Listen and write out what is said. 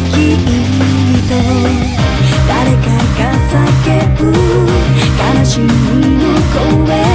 聞いて誰かが叫ぶ悲しみの声。